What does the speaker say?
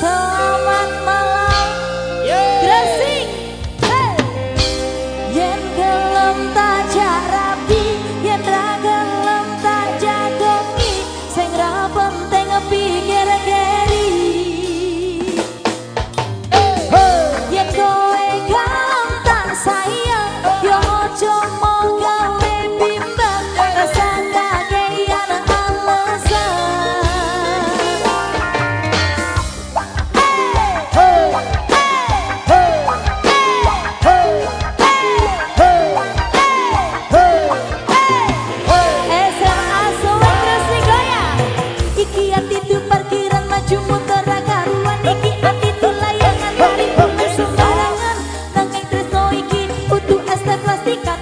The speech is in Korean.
더 África